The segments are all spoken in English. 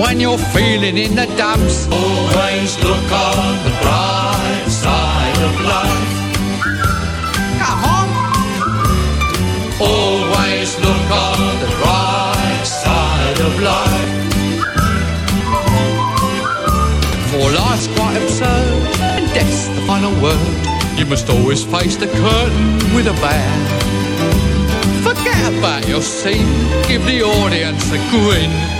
when you're feeling in the dumps. Always look on the bright side of life. Come on. Always look on the bright side of life. For life's quite absurd, and death's the final word. You must always face the curtain with a bow. Forget about your scene, give the audience a grin.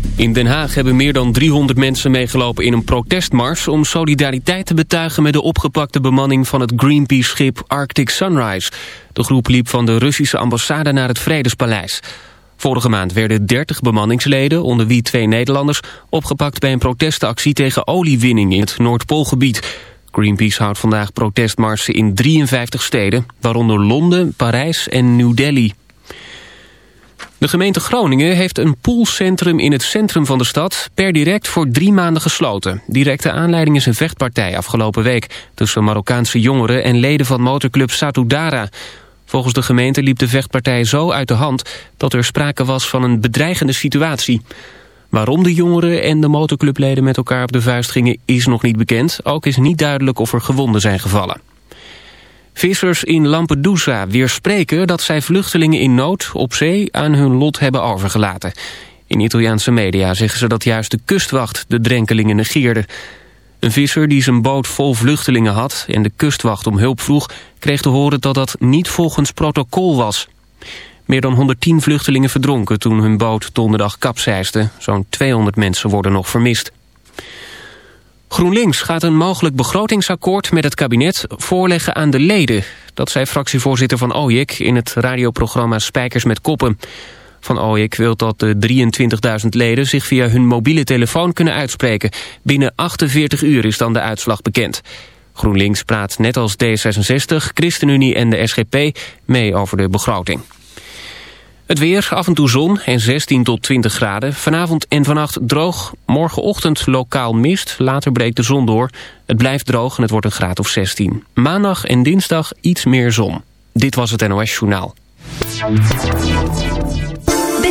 In Den Haag hebben meer dan 300 mensen meegelopen in een protestmars... om solidariteit te betuigen met de opgepakte bemanning van het Greenpeace-schip Arctic Sunrise. De groep liep van de Russische ambassade naar het Vredespaleis. Vorige maand werden 30 bemanningsleden, onder wie twee Nederlanders... opgepakt bij een protestactie tegen oliewinning in het Noordpoolgebied. Greenpeace houdt vandaag protestmarsen in 53 steden... waaronder Londen, Parijs en New Delhi. De gemeente Groningen heeft een poolcentrum in het centrum van de stad per direct voor drie maanden gesloten. Directe aanleiding is een vechtpartij afgelopen week tussen Marokkaanse jongeren en leden van motorclub Satudara. Volgens de gemeente liep de vechtpartij zo uit de hand dat er sprake was van een bedreigende situatie. Waarom de jongeren en de motorclubleden met elkaar op de vuist gingen is nog niet bekend. Ook is niet duidelijk of er gewonden zijn gevallen. Vissers in Lampedusa weerspreken dat zij vluchtelingen in nood op zee aan hun lot hebben overgelaten. In Italiaanse media zeggen ze dat juist de kustwacht de drenkelingen negeerde. Een visser die zijn boot vol vluchtelingen had en de kustwacht om hulp vroeg... kreeg te horen dat dat niet volgens protocol was. Meer dan 110 vluchtelingen verdronken toen hun boot donderdag kapseisde. Zo'n 200 mensen worden nog vermist. GroenLinks gaat een mogelijk begrotingsakkoord met het kabinet voorleggen aan de leden. Dat zei fractievoorzitter Van Ooyek in het radioprogramma Spijkers met Koppen. Van Ooyek wil dat de 23.000 leden zich via hun mobiele telefoon kunnen uitspreken. Binnen 48 uur is dan de uitslag bekend. GroenLinks praat net als D66, ChristenUnie en de SGP mee over de begroting. Het weer, af en toe zon en 16 tot 20 graden. Vanavond en vannacht droog. Morgenochtend lokaal mist. Later breekt de zon door. Het blijft droog en het wordt een graad of 16. Maandag en dinsdag iets meer zon. Dit was het NOS Journaal.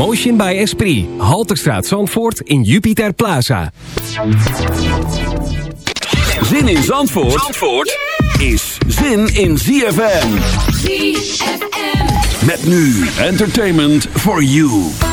Motion by Esprit. Halterstraat Zandvoort in Jupiter Plaza. Zin in Zandvoort, is zin in ZFM. ZFM. Met nu entertainment for you.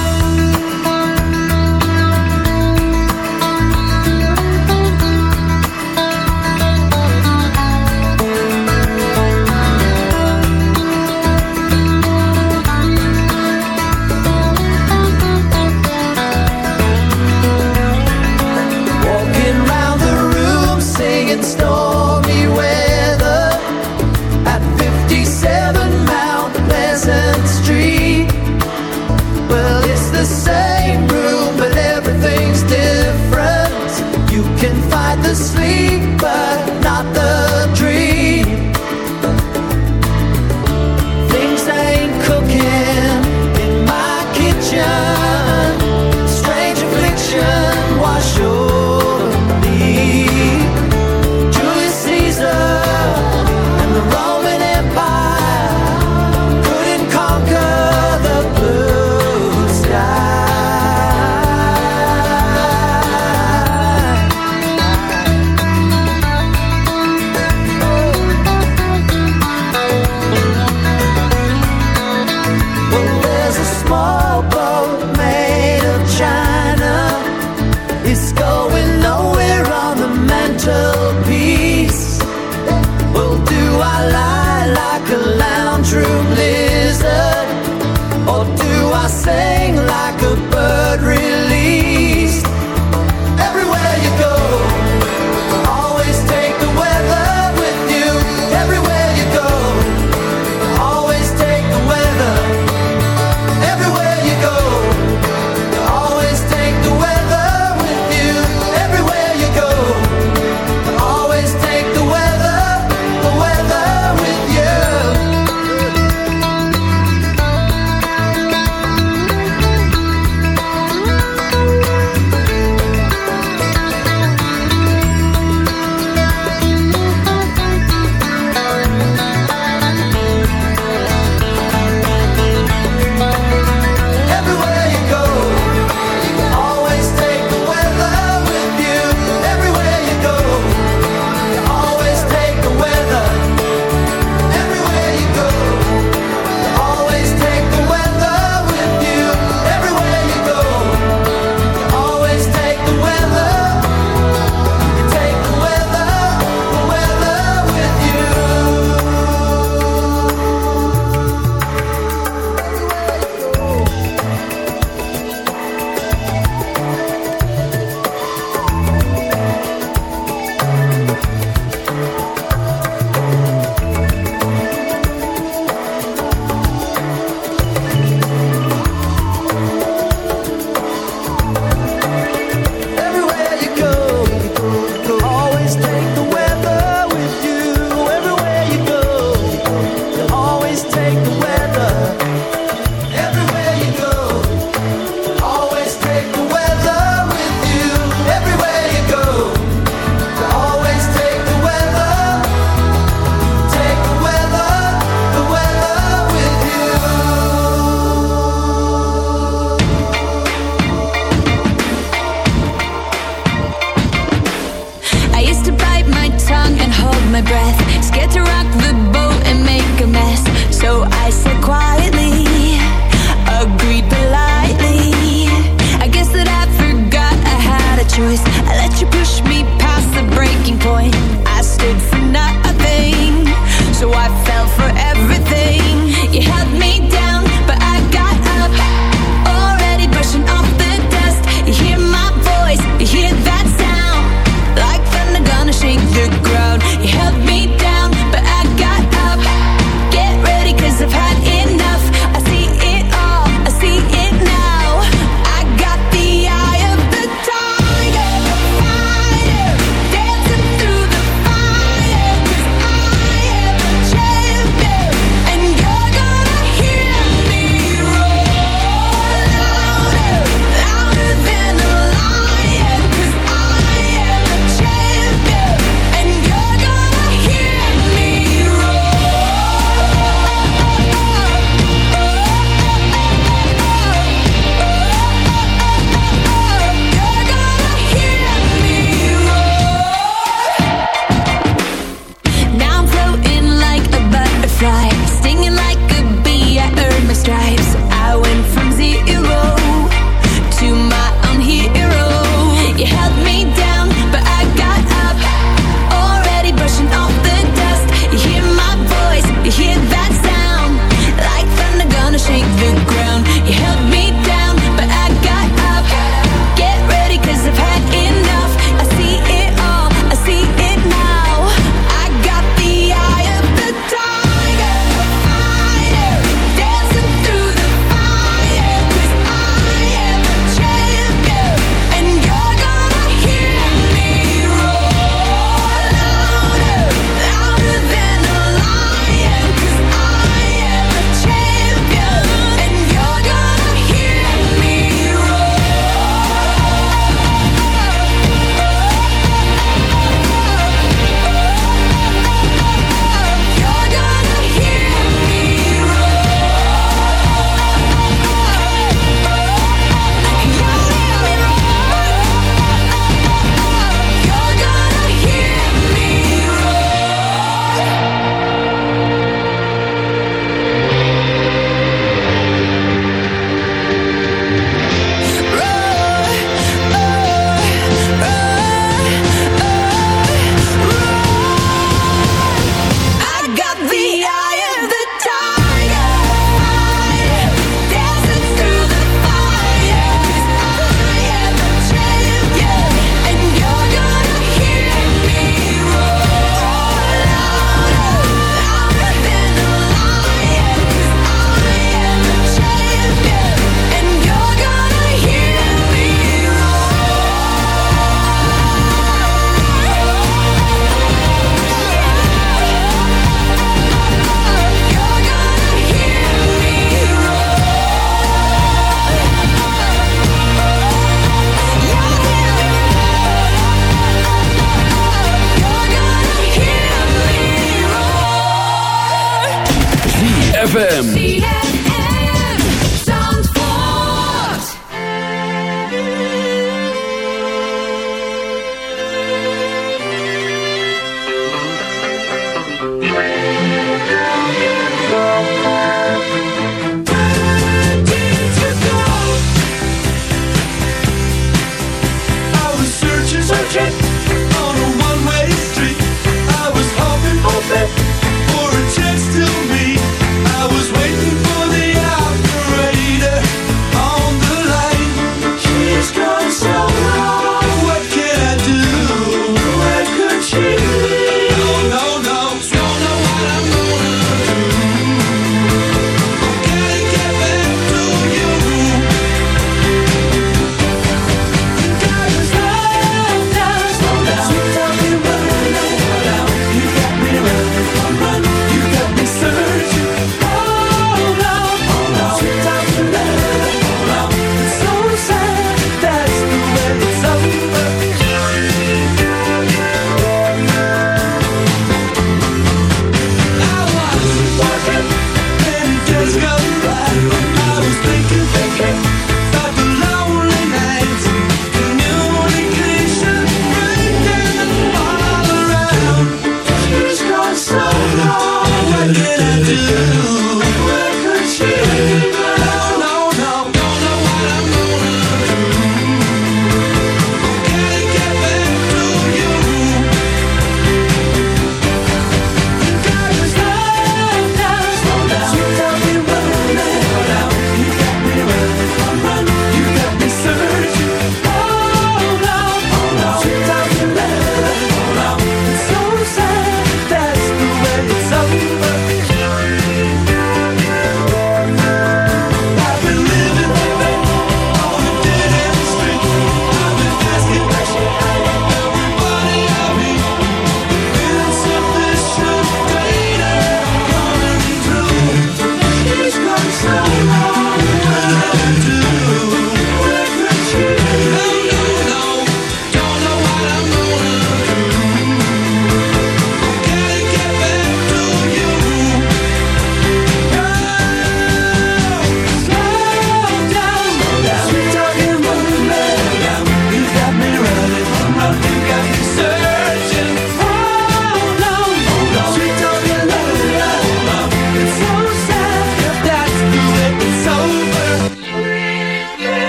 ZFM.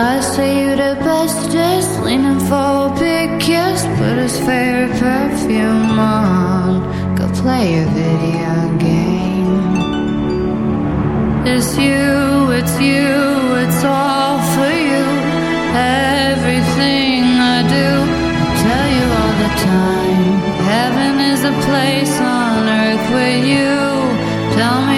I say you the bestest, leaning for a big kiss, put his favorite perfume on, go play a video game. It's you, it's you, it's all for you. Everything I do, I tell you all the time. Heaven is a place on earth with you. Tell me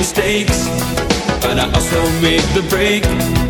mistakes. But I also make the break.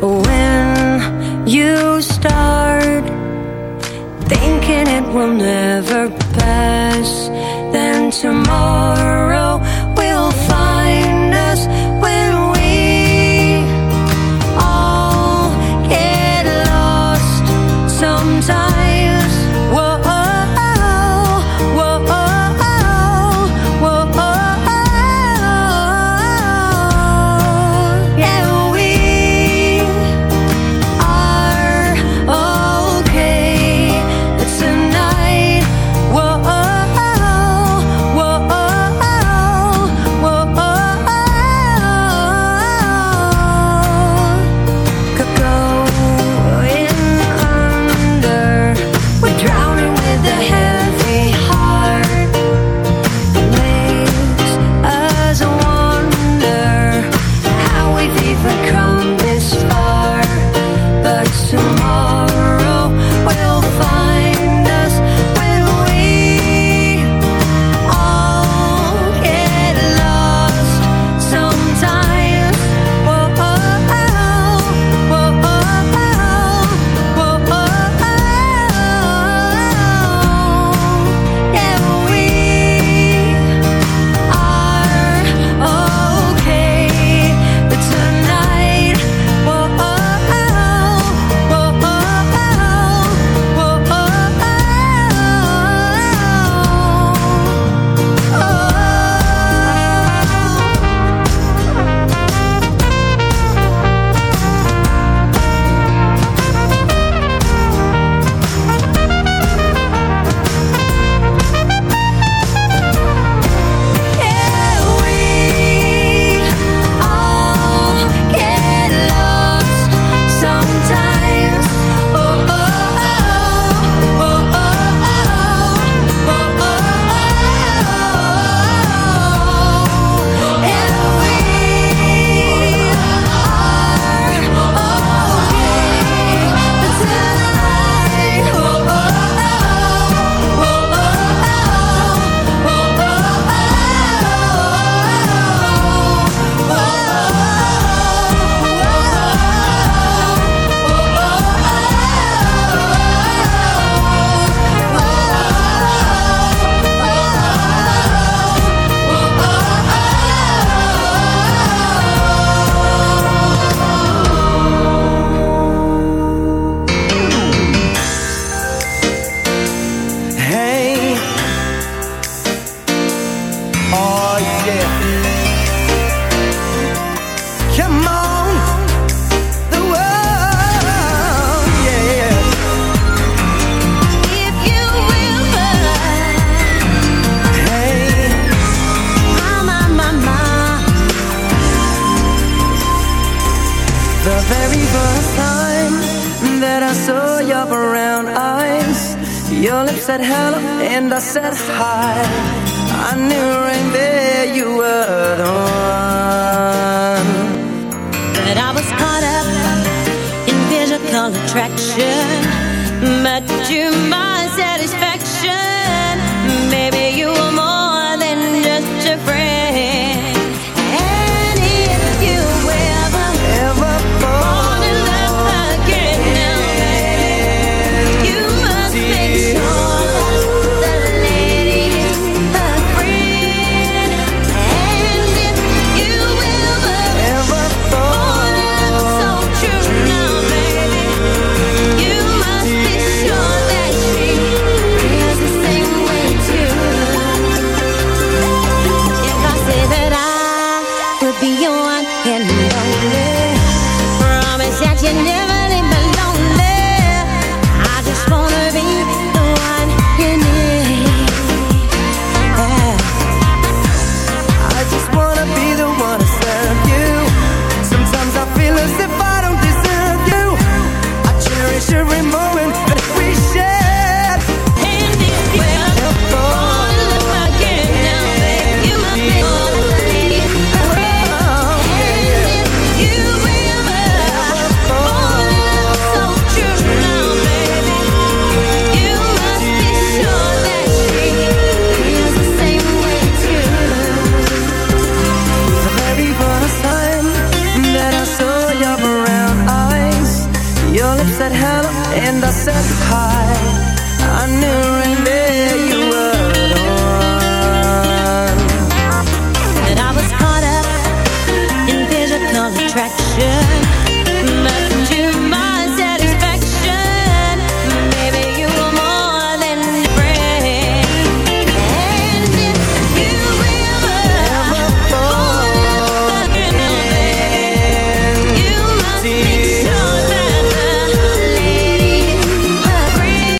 when you start thinking it will never pass then tomorrow